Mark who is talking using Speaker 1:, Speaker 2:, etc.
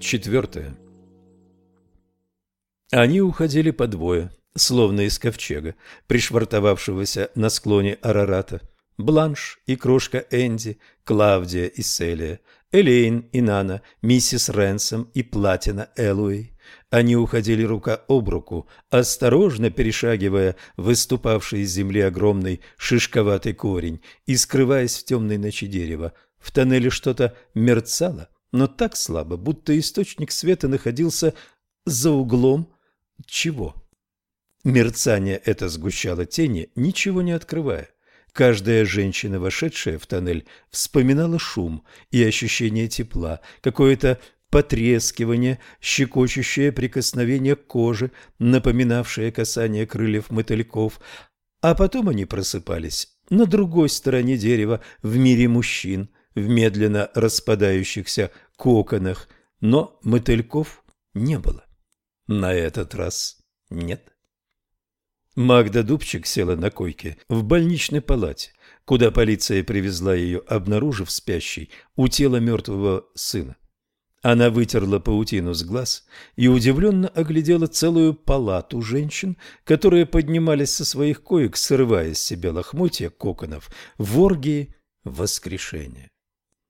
Speaker 1: Четвертое. Они уходили по двое, словно из ковчега, пришвартовавшегося на склоне Арарата. Бланш и крошка Энди, Клавдия и Селия, Элейн и Нана, миссис Ренсом и Платина Элуэй. Они уходили рука об руку, осторожно перешагивая выступавший из земли огромный шишковатый корень и скрываясь в темной ночи дерева. В тоннеле что-то мерцало, но так слабо, будто источник света находился за углом чего? Мерцание это сгущало тени, ничего не открывая. Каждая женщина, вошедшая в тоннель, вспоминала шум и ощущение тепла, какое-то потрескивание, щекочущее прикосновение кожи, напоминавшее касание крыльев мотыльков, а потом они просыпались на другой стороне дерева в мире мужчин, в медленно распадающихся коконах, но мотыльков не было. На этот раз нет. Магда Дубчик села на койке в больничной палате, куда полиция привезла ее, обнаружив спящей у тела мертвого сына. Она вытерла паутину с глаз и удивленно оглядела целую палату женщин, которые поднимались со своих коек, срывая с себя лохмотья коконов в оргии воскрешения.